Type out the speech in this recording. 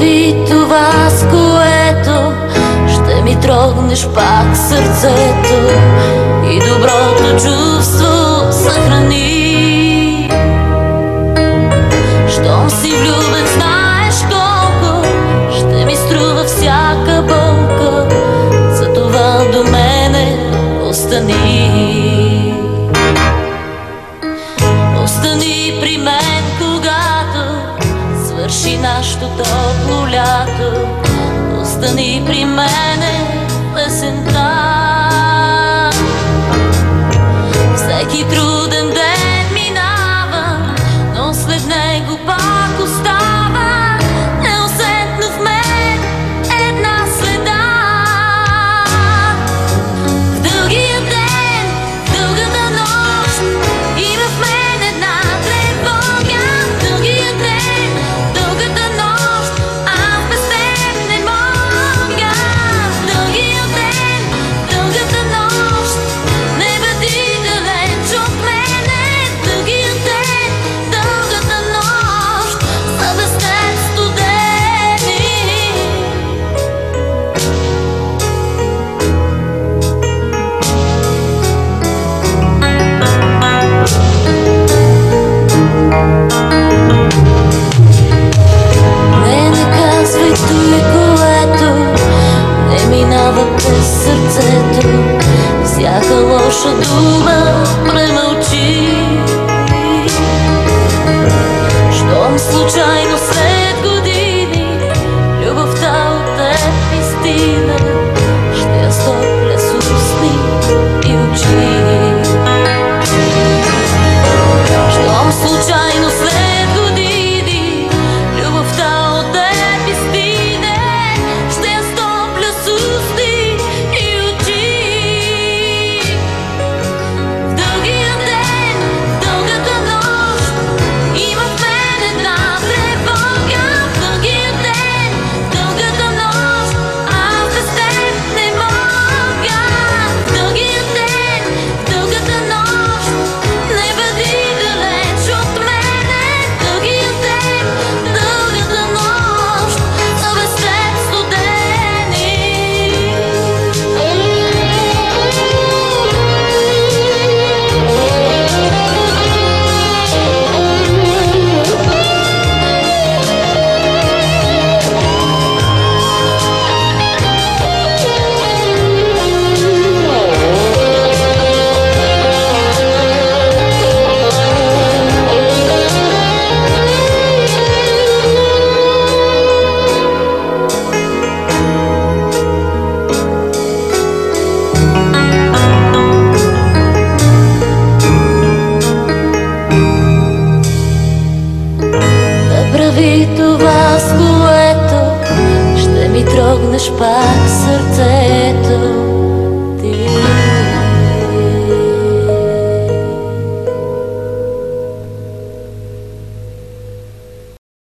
остави това, с което ще ми трогнеш пак сърцето и доброто чувство съхрани. Щом си влюбен, знаеш колко ще ми струва всяка болка, за това до мене остани. нашето топло лято. Остани при мене песента. Всеки труд сърцето. Всяка лоша дума премълчи. push by